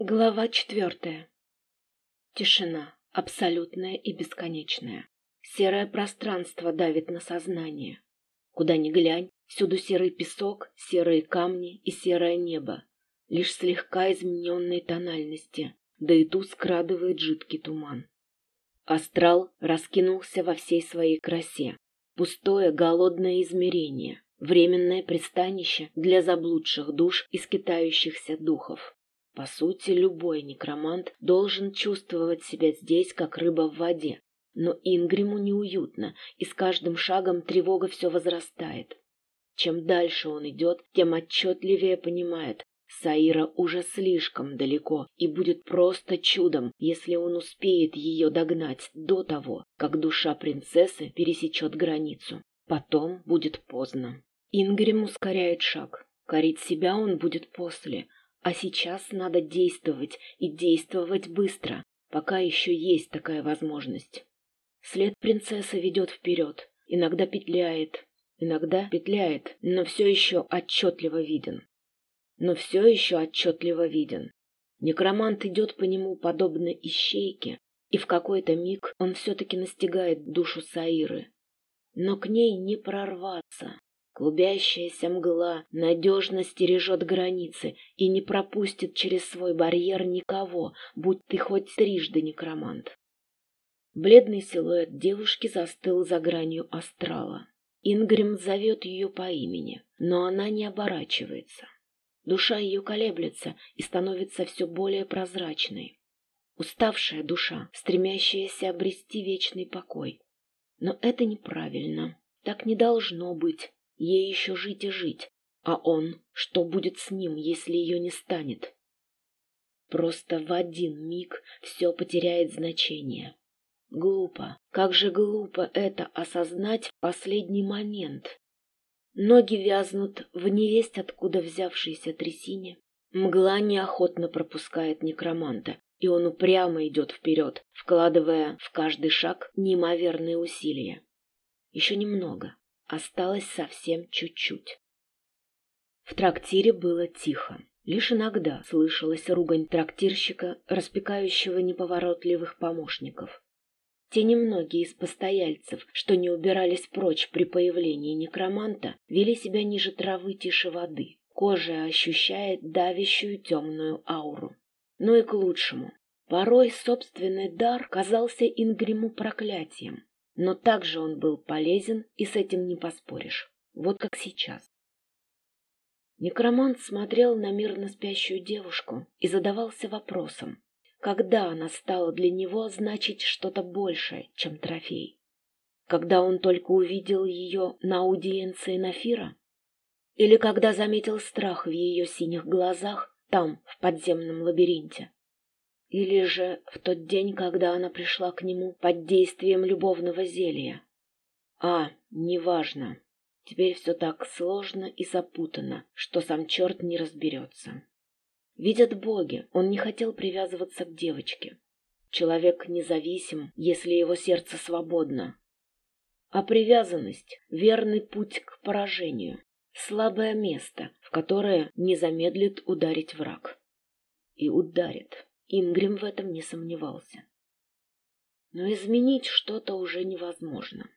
Глава четвертая. Тишина, абсолютная и бесконечная. Серое пространство давит на сознание. Куда ни глянь, всюду серый песок, серые камни и серое небо. Лишь слегка измененной тональности, да и ту скрадывает жидкий туман. Астрал раскинулся во всей своей красе. Пустое, голодное измерение, временное пристанище для заблудших душ и скитающихся духов. По сути, любой некромант должен чувствовать себя здесь, как рыба в воде. Но Ингриму неуютно, и с каждым шагом тревога все возрастает. Чем дальше он идет, тем отчетливее понимает, Саира уже слишком далеко, и будет просто чудом, если он успеет ее догнать до того, как душа принцессы пересечет границу. Потом будет поздно. Ингрим ускоряет шаг. Корить себя он будет после, а сейчас надо действовать и действовать быстро, пока еще есть такая возможность. След принцессы ведет вперед, иногда петляет, иногда петляет, но все еще отчетливо виден. Но все еще отчетливо виден. Некромант идет по нему подобно ищейке, и в какой-то миг он все-таки настигает душу Саиры. Но к ней не прорваться, Клубящаяся мгла надежно стережет границы и не пропустит через свой барьер никого, будь ты хоть трижды некромант. Бледный силуэт девушки застыл за гранью астрала. Ингрим зовет ее по имени, но она не оборачивается. Душа ее колеблется и становится все более прозрачной. Уставшая душа, стремящаяся обрести вечный покой. Но это неправильно. Так не должно быть. Ей еще жить и жить. А он, что будет с ним, если ее не станет? Просто в один миг все потеряет значение. Глупо, как же глупо это осознать в последний момент. Ноги вязнут в невесть откуда взявшейся трясине. Мгла неохотно пропускает некроманта, и он упрямо идет вперед, вкладывая в каждый шаг неимоверные усилия. Еще немного, Осталось совсем чуть-чуть. В трактире было тихо. Лишь иногда слышалась ругань трактирщика, распекающего неповоротливых помощников. Те немногие из постояльцев, что не убирались прочь при появлении некроманта, вели себя ниже травы тише воды. Кожа ощущает давящую темную ауру. Но и к лучшему. Порой собственный дар казался Ингриму проклятием. Но также он был полезен, и с этим не поспоришь. Вот как сейчас. Некромант смотрел на мирно спящую девушку и задавался вопросом, когда она стала для него значить что-то большее, чем трофей. Когда он только увидел ее на аудиенции Нафира? Или когда заметил страх в ее синих глазах там, в подземном лабиринте? Или же в тот день, когда она пришла к нему под действием любовного зелья. А, неважно. Теперь все так сложно и запутано, что сам черт не разберется. Видят боги, он не хотел привязываться к девочке. Человек независим, если его сердце свободно. А привязанность — верный путь к поражению, слабое место, в которое не замедлит ударить враг. И ударит. Ингрим в этом не сомневался. Но изменить что-то уже невозможно.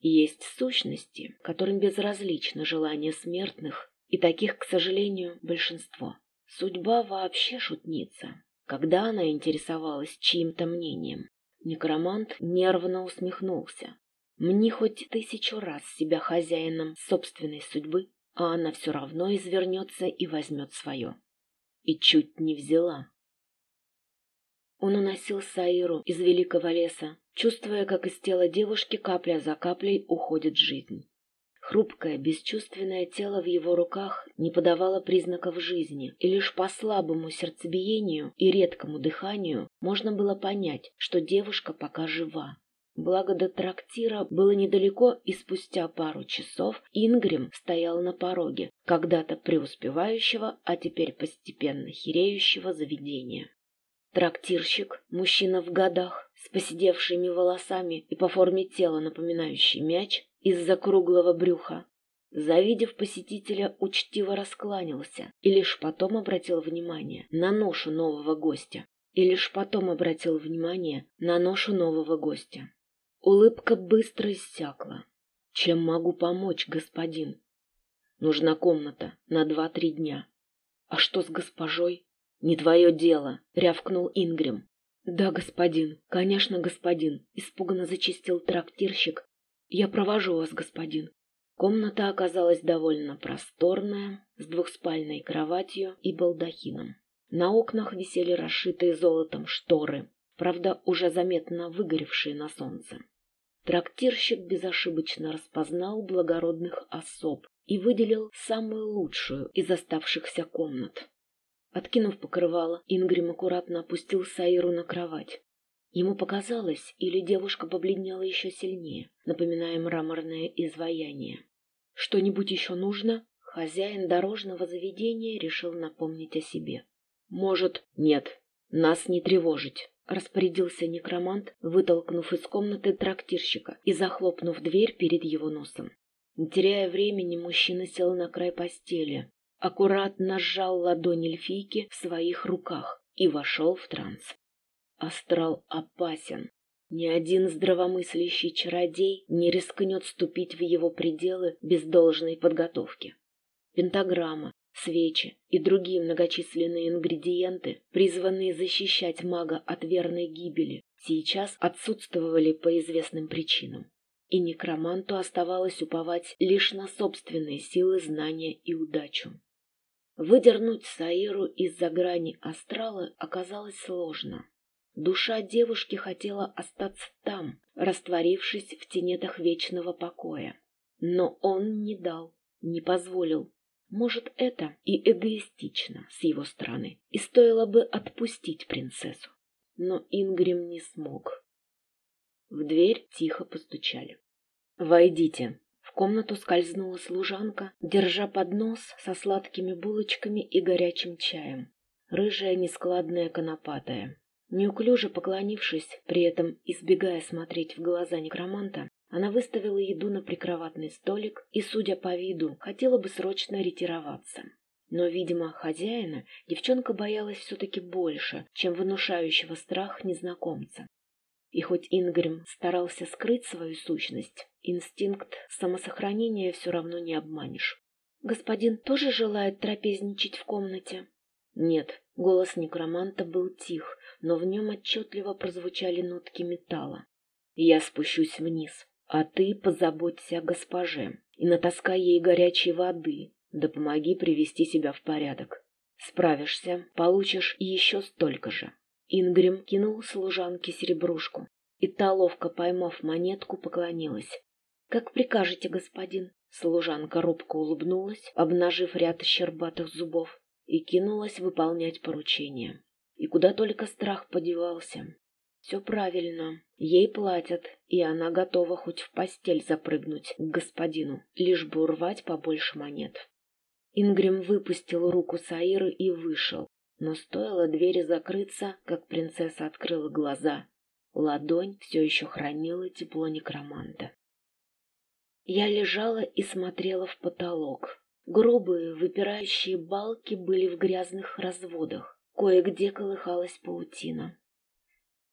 Есть сущности, которым безразлично желание смертных, и таких, к сожалению, большинство. Судьба вообще шутница. Когда она интересовалась чьим-то мнением, некромант нервно усмехнулся. Мне хоть тысячу раз себя хозяином собственной судьбы, а она все равно извернется и возьмет свое. И чуть не взяла. Он уносил Саиру из великого леса, чувствуя, как из тела девушки капля за каплей уходит жизнь. Хрупкое, бесчувственное тело в его руках не подавало признаков жизни, и лишь по слабому сердцебиению и редкому дыханию можно было понять, что девушка пока жива. Благо до трактира было недалеко, и спустя пару часов Ингрим стоял на пороге, когда-то преуспевающего, а теперь постепенно хереющего заведения. Трактирщик, мужчина в годах, с поседевшими волосами и по форме тела напоминающий мяч из-за круглого брюха, Завидев посетителя, учтиво раскланялся и лишь потом обратил внимание на ношу нового гостя. И лишь потом обратил внимание на ношу нового гостя. Улыбка быстро иссякла. «Чем могу помочь, господин?» «Нужна комната на два-три дня». «А что с госпожой?» «Не твое дело», — рявкнул Ингрим. «Да, господин, конечно, господин», — испуганно зачистил трактирщик. «Я провожу вас, господин». Комната оказалась довольно просторная, с двухспальной кроватью и балдахином. На окнах висели расшитые золотом шторы, правда, уже заметно выгоревшие на солнце. Трактирщик безошибочно распознал благородных особ и выделил самую лучшую из оставшихся комнат. Откинув покрывало, Ингрим аккуратно опустил Саиру на кровать. Ему показалось, или девушка побледнела еще сильнее, напоминая мраморное изваяние. «Что-нибудь еще нужно?» Хозяин дорожного заведения решил напомнить о себе. «Может, нет, нас не тревожить», — распорядился некромант, вытолкнув из комнаты трактирщика и захлопнув дверь перед его носом. Не теряя времени, мужчина сел на край постели, аккуратно сжал ладонь эльфийки в своих руках и вошел в транс. Астрал опасен. Ни один здравомыслящий чародей не рискнет ступить в его пределы без должной подготовки. Пентаграмма, свечи и другие многочисленные ингредиенты, призванные защищать мага от верной гибели, сейчас отсутствовали по известным причинам. И некроманту оставалось уповать лишь на собственные силы, знания и удачу. Выдернуть Саиру из-за грани астрала оказалось сложно. Душа девушки хотела остаться там, растворившись в тенетах вечного покоя. Но он не дал, не позволил. Может, это и эгоистично с его стороны, и стоило бы отпустить принцессу. Но Ингрим не смог. В дверь тихо постучали. «Войдите», в комнату скользнула служанка, держа поднос со сладкими булочками и горячим чаем. Рыжая, нескладная, конопатая. Неуклюже поклонившись, при этом избегая смотреть в глаза некроманта, она выставила еду на прикроватный столик и, судя по виду, хотела бы срочно ретироваться. Но, видимо, хозяина девчонка боялась все-таки больше, чем внушающего страх незнакомца. И хоть Ингрим старался скрыть свою сущность, инстинкт самосохранения все равно не обманешь. «Господин тоже желает трапезничать в комнате?» Нет, голос некроманта был тих, но в нем отчетливо прозвучали нотки металла. «Я спущусь вниз, а ты позаботься о госпоже и натаскай ей горячей воды, да помоги привести себя в порядок. Справишься, получишь еще столько же». Ингрим кинул служанке серебрушку, и та, ловко поймав монетку, поклонилась. «Как прикажете, господин?» Служанка робко улыбнулась, обнажив ряд щербатых зубов, и кинулась выполнять поручение. И куда только страх подевался. Все правильно, ей платят, и она готова хоть в постель запрыгнуть к господину, лишь бы урвать побольше монет. Ингрим выпустил руку Саиры и вышел, но стоило двери закрыться, как принцесса открыла глаза. Ладонь все еще хранила тепло некроманта. Я лежала и смотрела в потолок. Грубые, выпирающие балки были в грязных разводах. Кое-где колыхалась паутина.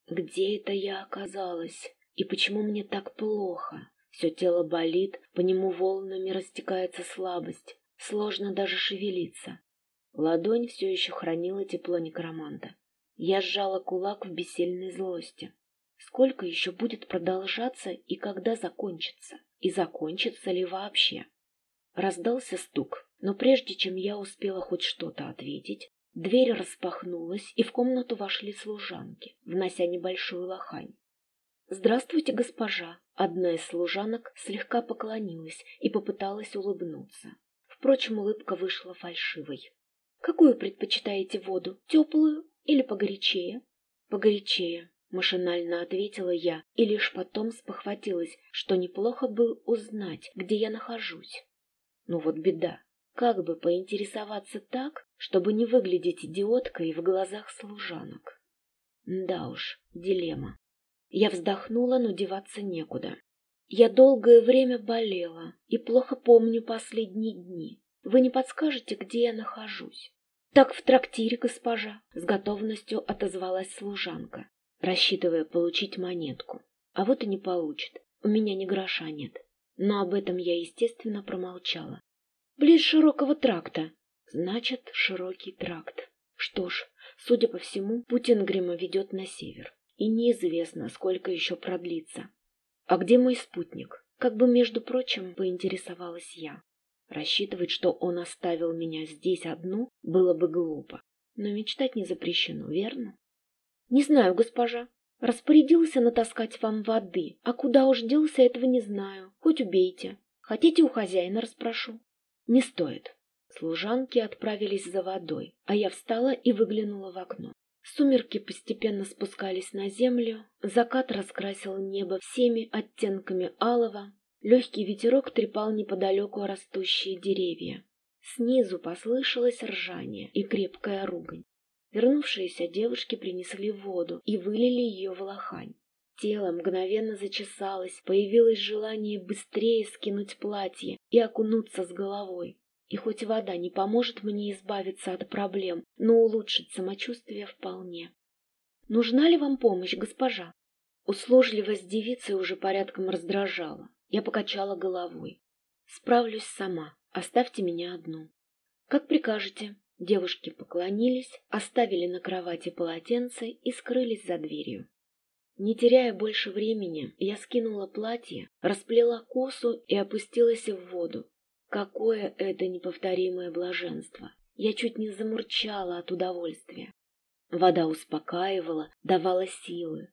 Где это я оказалась? И почему мне так плохо? Все тело болит, по нему волнами растекается слабость. Сложно даже шевелиться. Ладонь все еще хранила тепло некроманта. Я сжала кулак в бессильной злости. Сколько еще будет продолжаться и когда закончится? И закончится ли вообще? Раздался стук, но прежде чем я успела хоть что-то ответить, дверь распахнулась, и в комнату вошли служанки, внося небольшую лохань. «Здравствуйте, госпожа!» Одна из служанок слегка поклонилась и попыталась улыбнуться. Впрочем, улыбка вышла фальшивой. Какую предпочитаете воду, теплую или погорячее? Погорячее, машинально ответила я, и лишь потом спохватилась, что неплохо бы узнать, где я нахожусь. Ну вот беда. Как бы поинтересоваться так, чтобы не выглядеть идиоткой в глазах служанок? Да уж, дилемма. Я вздохнула, но деваться некуда. Я долгое время болела и плохо помню последние дни. Вы не подскажете, где я нахожусь? Так в трактире, госпожа, с готовностью отозвалась служанка, рассчитывая получить монетку. А вот и не получит. У меня ни гроша нет. Но об этом я, естественно, промолчала. Близ широкого тракта. Значит, широкий тракт. Что ж, судя по всему, путь Ингрима ведет на север. И неизвестно, сколько еще продлится. А где мой спутник? Как бы, между прочим, поинтересовалась я. Рассчитывать, что он оставил меня здесь одну, было бы глупо. Но мечтать не запрещено, верно? Не знаю, госпожа. Распорядился натаскать вам воды, а куда уж делся, этого не знаю. Хоть убейте. Хотите, у хозяина расспрошу? Не стоит. Служанки отправились за водой, а я встала и выглянула в окно. Сумерки постепенно спускались на землю, закат раскрасил небо всеми оттенками алого, легкий ветерок трепал неподалеку растущие деревья. Снизу послышалось ржание и крепкая ругань. Вернувшиеся девушки принесли воду и вылили ее в лохань. Тело мгновенно зачесалось, появилось желание быстрее скинуть платье и окунуться с головой. И хоть вода не поможет мне избавиться от проблем, но улучшит самочувствие вполне. Нужна ли вам помощь, госпожа? Услужливость девицы уже порядком раздражала. Я покачала головой. Справлюсь сама. Оставьте меня одну. Как прикажете. Девушки поклонились, оставили на кровати полотенце и скрылись за дверью. Не теряя больше времени, я скинула платье, расплела косу и опустилась в воду. Какое это неповторимое блаженство! Я чуть не замурчала от удовольствия. Вода успокаивала, давала силы.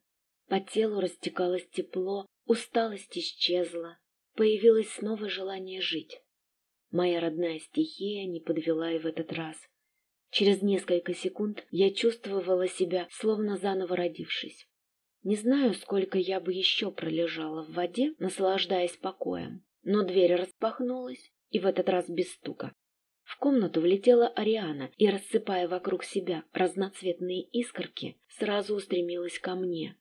По телу растекалось тепло, усталость исчезла, появилось снова желание жить. Моя родная стихия не подвела и в этот раз. Через несколько секунд я чувствовала себя, словно заново родившись. Не знаю, сколько я бы еще пролежала в воде, наслаждаясь покоем, но дверь распахнулась, и в этот раз без стука. В комнату влетела Ариана и, рассыпая вокруг себя разноцветные искорки, сразу устремилась ко мне.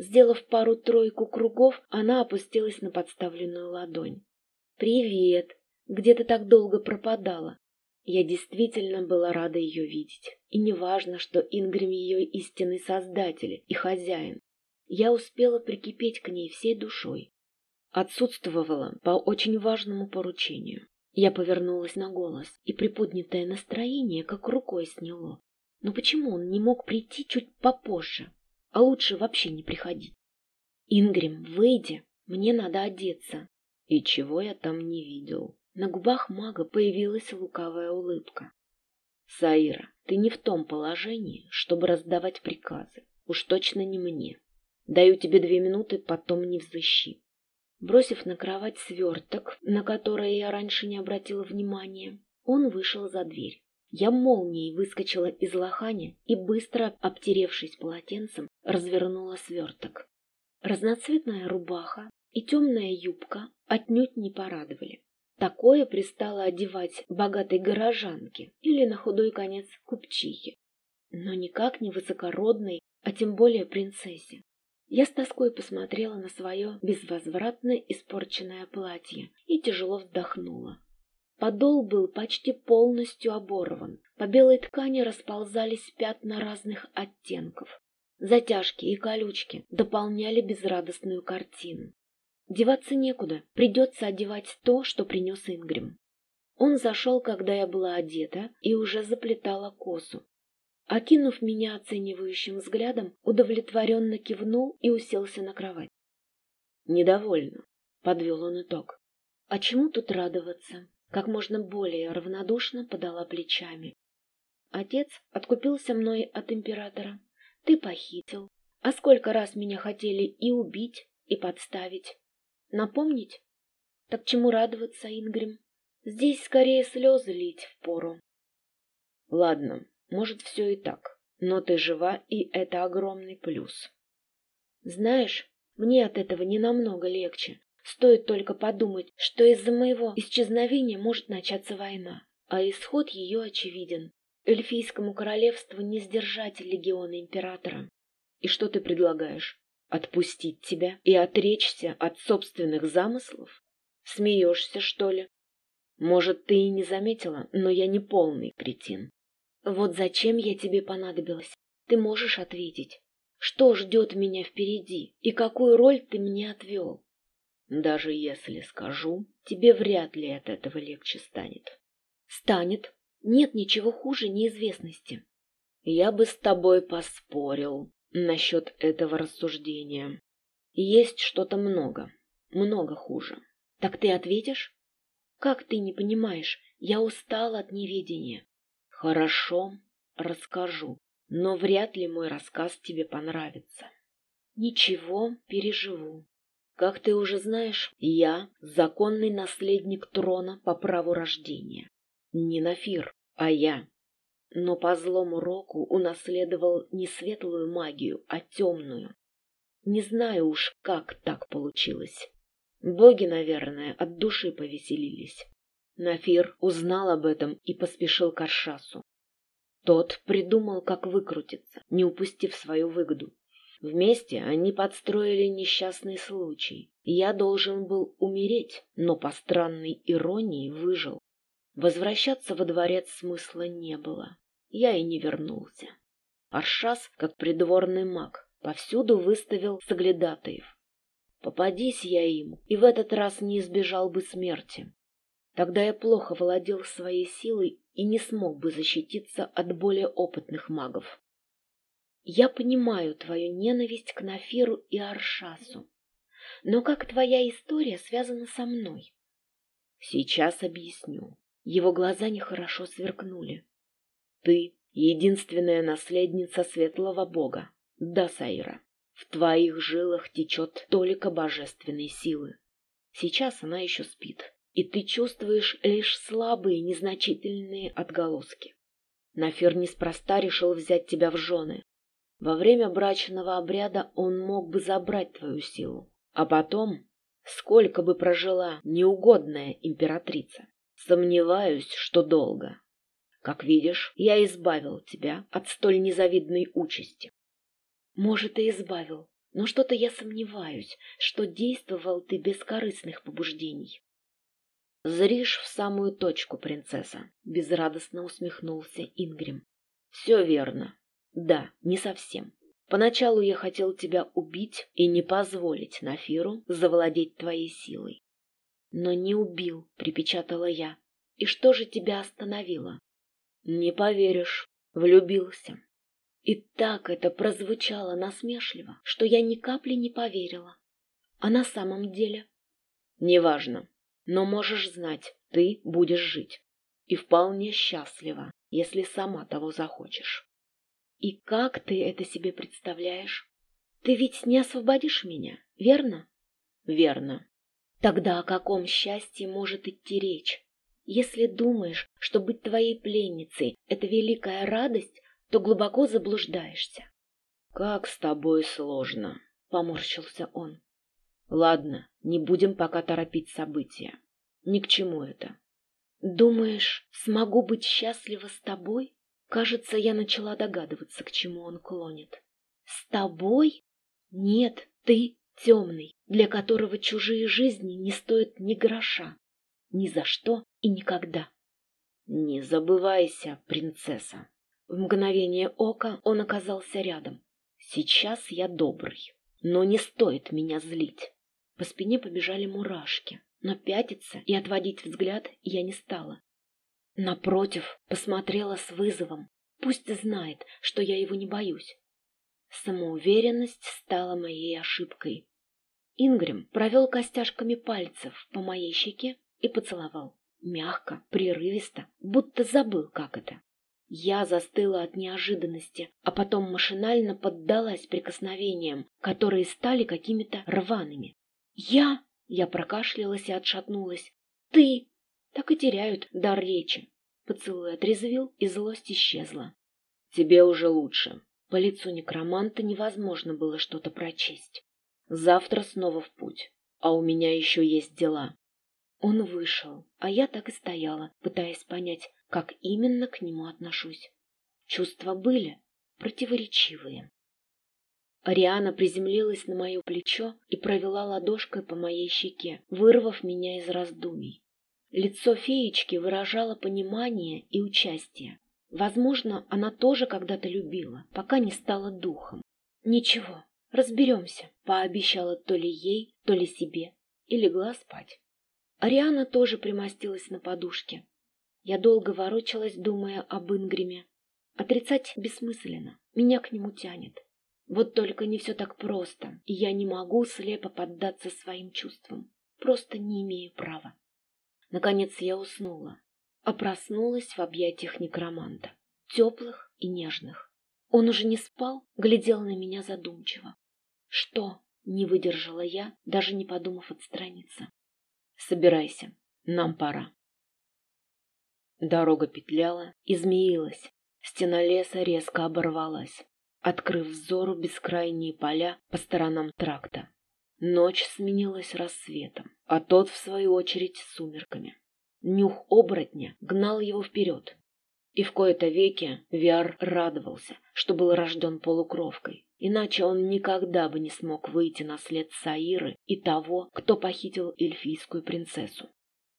Сделав пару-тройку кругов, она опустилась на подставленную ладонь. «Привет! Где ты так долго пропадала?» Я действительно была рада ее видеть. И неважно, что Ингрим ее истинный создатель и хозяин. Я успела прикипеть к ней всей душой. Отсутствовала по очень важному поручению. Я повернулась на голос, и приподнятое настроение как рукой сняло. Но почему он не мог прийти чуть попозже? А лучше вообще не приходить. Ингрим, выйди, мне надо одеться. И чего я там не видел? На губах мага появилась лукавая улыбка. «Саира, ты не в том положении, чтобы раздавать приказы. Уж точно не мне. Даю тебе две минуты, потом не взыщи». Бросив на кровать сверток, на который я раньше не обратила внимания, он вышел за дверь. Я молнией выскочила из лохани и, быстро обтеревшись полотенцем, развернула сверток. Разноцветная рубаха и темная юбка отнюдь не порадовали. Такое пристало одевать богатой горожанке или на худой конец купчихе, но никак не высокородной, а тем более принцессе. Я с тоской посмотрела на свое безвозвратно испорченное платье и тяжело вздохнула. Подол был почти полностью оборван, по белой ткани расползались пятна разных оттенков. Затяжки и колючки дополняли безрадостную картину. Деваться некуда, придется одевать то, что принес Ингрим. Он зашел, когда я была одета, и уже заплетала косу. Окинув меня оценивающим взглядом, удовлетворенно кивнул и уселся на кровать. «Недовольно», — подвел он итог. «А чему тут радоваться?» Как можно более равнодушно подала плечами. Отец откупился мной от императора. Ты похитил. А сколько раз меня хотели и убить, и подставить. Напомнить? Так чему радоваться, Ингрим? Здесь скорее слезы лить впору. Ладно, может, все и так, но ты жива, и это огромный плюс. Знаешь, мне от этого не намного легче. Стоит только подумать, что из-за моего исчезновения может начаться война, а исход ее очевиден. Эльфийскому королевству не сдержать легиона императора. И что ты предлагаешь? Отпустить тебя и отречься от собственных замыслов? Смеешься, что ли? Может, ты и не заметила, но я не полный кретин. Вот зачем я тебе понадобилась? Ты можешь ответить? Что ждет меня впереди и какую роль ты мне отвел? Даже если скажу, тебе вряд ли от этого легче станет. Станет. Нет ничего хуже неизвестности. Я бы с тобой поспорил насчет этого рассуждения. Есть что-то много, много хуже. Так ты ответишь? Как ты не понимаешь? Я устал от неведения. Хорошо, расскажу, но вряд ли мой рассказ тебе понравится. Ничего, переживу. Как ты уже знаешь, я законный наследник трона по праву рождения. Не Нафир, а я. Но по злому року унаследовал не светлую магию, а темную. Не знаю уж, как так получилось. Боги, наверное, от души повеселились. Нафир узнал об этом и поспешил к Аршасу. Тот придумал, как выкрутиться, не упустив свою выгоду. Вместе они подстроили несчастный случай. Я должен был умереть, но по странной иронии выжил. Возвращаться во дворец смысла не было. Я и не вернулся. Аршас, как придворный маг, повсюду выставил соглядатаев. Попадись я им, и в этот раз не избежал бы смерти. Тогда я плохо владел своей силой и не смог бы защититься от более опытных магов. Я понимаю твою ненависть к Нафиру и Аршасу, но как твоя история связана со мной? Сейчас объясню. Его глаза нехорошо сверкнули. Ты — единственная наследница светлого бога, да, Саира. В твоих жилах течет только божественной силы. Сейчас она еще спит, и ты чувствуешь лишь слабые, незначительные отголоски. Нафир неспроста решил взять тебя в жены. Во время брачного обряда он мог бы забрать твою силу, а потом, сколько бы прожила неугодная императрица, сомневаюсь, что долго. Как видишь, я избавил тебя от столь незавидной участи. Может, и избавил, но что-то я сомневаюсь, что действовал ты без корыстных побуждений. Зришь в самую точку, принцесса, безрадостно усмехнулся Ингрим. Все верно. Да, не совсем. Поначалу я хотел тебя убить и не позволить Нафиру завладеть твоей силой. Но не убил, припечатала я. И что же тебя остановило? Не поверишь, влюбился. И так это прозвучало насмешливо, что я ни капли не поверила. А на самом деле? Неважно, но можешь знать, ты будешь жить. И вполне счастлива, если сама того захочешь. И как ты это себе представляешь? Ты ведь не освободишь меня, верно? Верно. Тогда о каком счастье может идти речь? Если думаешь, что быть твоей пленницей — это великая радость, то глубоко заблуждаешься. — Как с тобой сложно, — поморщился он. — Ладно, не будем пока торопить события. Ни к чему это. — Думаешь, смогу быть счастлива с тобой? Кажется, я начала догадываться, к чему он клонит. — С тобой? Нет, ты темный, для которого чужие жизни не стоят ни гроша. Ни за что и никогда. — Не забывайся, принцесса. В мгновение ока он оказался рядом. Сейчас я добрый, но не стоит меня злить. По спине побежали мурашки, но пятиться и отводить взгляд я не стала. Напротив, посмотрела с вызовом. Пусть знает, что я его не боюсь. Самоуверенность стала моей ошибкой. Ингрим провел костяшками пальцев по моей щеке и поцеловал. Мягко, прерывисто, будто забыл, как это. Я застыла от неожиданности, а потом машинально поддалась прикосновениям, которые стали какими-то рваными. «Я...» — я прокашлялась и отшатнулась. «Ты...» — так и теряют дар речи. Поцелуй отрезвил, и злость исчезла. «Тебе уже лучше». По лицу некроманта невозможно было что-то прочесть. «Завтра снова в путь, а у меня еще есть дела». Он вышел, а я так и стояла, пытаясь понять, как именно к нему отношусь. Чувства были противоречивые. Ариана приземлилась на мое плечо и провела ладошкой по моей щеке, вырвав меня из раздумий. Лицо феечки выражало понимание и участие. Возможно, она тоже когда-то любила, пока не стала духом. «Ничего, разберемся», — пообещала то ли ей, то ли себе, и легла спать. Ариана тоже примостилась на подушке. Я долго ворочалась, думая об Ингриме. Отрицать бессмысленно, меня к нему тянет. Вот только не все так просто, и я не могу слепо поддаться своим чувствам. Просто не имею права. Наконец я уснула, а проснулась в объятиях некроманта, теплых и нежных. Он уже не спал, глядел на меня задумчиво. «Что?» — не выдержала я, даже не подумав отстраниться. «Собирайся, нам пора». Дорога петляла, измеилась, стена леса резко оборвалась открыв взору бескрайние поля по сторонам тракта. Ночь сменилась рассветом, а тот, в свою очередь, сумерками. Нюх оборотня гнал его вперед. И в кои-то веки Виар радовался, что был рожден полукровкой, иначе он никогда бы не смог выйти на след Саиры и того, кто похитил эльфийскую принцессу.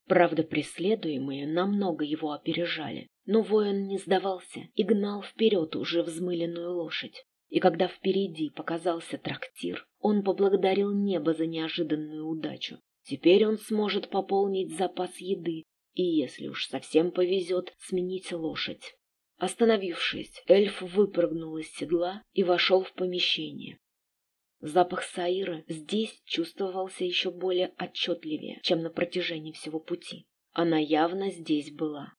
Правда, преследуемые намного его опережали, но воин не сдавался и гнал вперед уже взмыленную лошадь. И когда впереди показался трактир, он поблагодарил небо за неожиданную удачу. Теперь он сможет пополнить запас еды и, если уж совсем повезет, сменить лошадь. Остановившись, эльф выпрыгнул из седла и вошел в помещение. Запах Саиры здесь чувствовался еще более отчетливее, чем на протяжении всего пути. Она явно здесь была.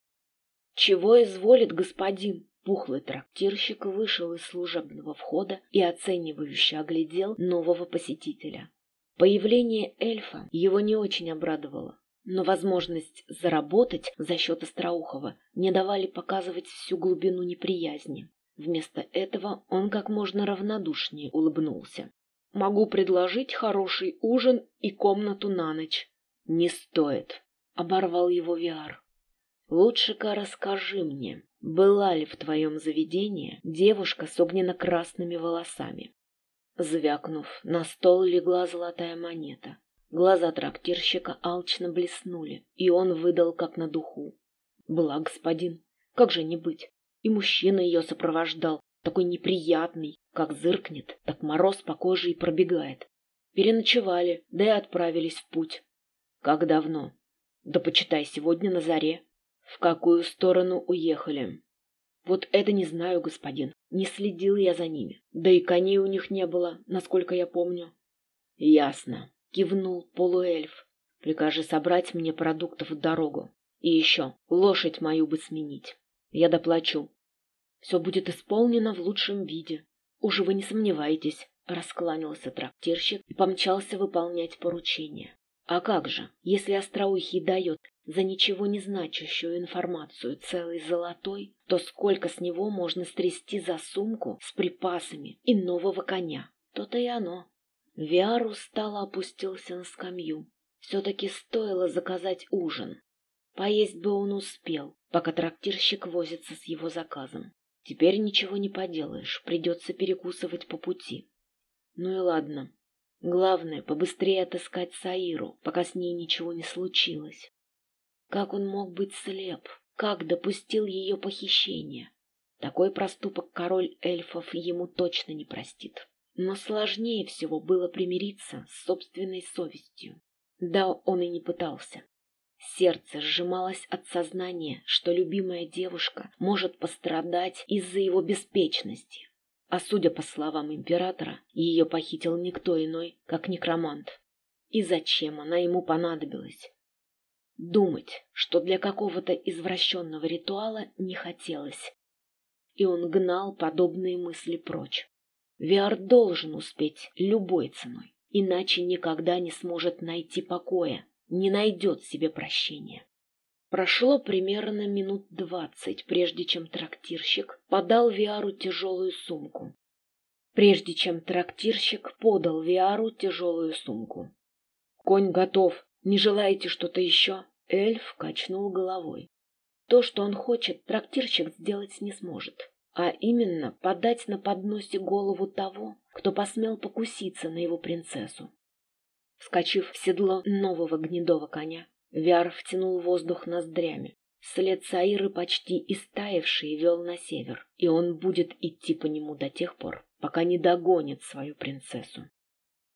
«Чего изволит господин?» Пухлый трактирщик вышел из служебного входа и оценивающе оглядел нового посетителя. Появление эльфа его не очень обрадовало, но возможность заработать за счет Остроухова не давали показывать всю глубину неприязни. Вместо этого он как можно равнодушнее улыбнулся. Могу предложить хороший ужин и комнату на ночь. Не стоит, оборвал его Виар. Лучше-ка расскажи мне, была ли в твоем заведении девушка с огненно-красными волосами? Звякнув, на стол легла золотая монета. Глаза трактирщика алчно блеснули, и он выдал как на духу. Была господин, как же не быть? И мужчина ее сопровождал, такой неприятный, как зыркнет, так мороз по коже и пробегает. Переночевали, да и отправились в путь. Как давно? Да почитай, сегодня на заре. В какую сторону уехали? Вот это не знаю, господин. Не следил я за ними. Да и коней у них не было, насколько я помню. Ясно. Кивнул полуэльф. Прикажи собрать мне продуктов в дорогу. И еще, лошадь мою бы сменить. Я доплачу. Все будет исполнено в лучшем виде. Уже вы не сомневаетесь, раскланялся трактирщик и помчался выполнять поручение. А как же, если Остроухий дает за ничего не значащую информацию целый золотой, то сколько с него можно стрясти за сумку с припасами и нового коня? То-то и оно. Виар устало опустился на скамью. Все-таки стоило заказать ужин. Поесть бы он успел, пока трактирщик возится с его заказом. Теперь ничего не поделаешь, придется перекусывать по пути. Ну и ладно. Главное, побыстрее отыскать Саиру, пока с ней ничего не случилось. Как он мог быть слеп? Как допустил ее похищение? Такой проступок король эльфов ему точно не простит. Но сложнее всего было примириться с собственной совестью. Да, он и не пытался. Сердце сжималось от сознания, что любимая девушка может пострадать из-за его беспечности. А судя по словам императора, ее похитил никто иной, как некромант. И зачем она ему понадобилась? Думать, что для какого-то извращенного ритуала не хотелось. И он гнал подобные мысли прочь. Виар должен успеть любой ценой, иначе никогда не сможет найти покоя, не найдет себе прощения. Прошло примерно минут двадцать, прежде чем трактирщик подал Виару тяжелую сумку. Прежде чем трактирщик подал Виару тяжелую сумку. «Конь готов. Не желаете что-то еще?» Эльф качнул головой. То, что он хочет, трактирщик сделать не сможет. А именно подать на подносе голову того, кто посмел покуситься на его принцессу. Вскочив в седло нового гнедого коня, Виар втянул воздух ноздрями. След Саиры почти истаивший вел на север, и он будет идти по нему до тех пор, пока не догонит свою принцессу.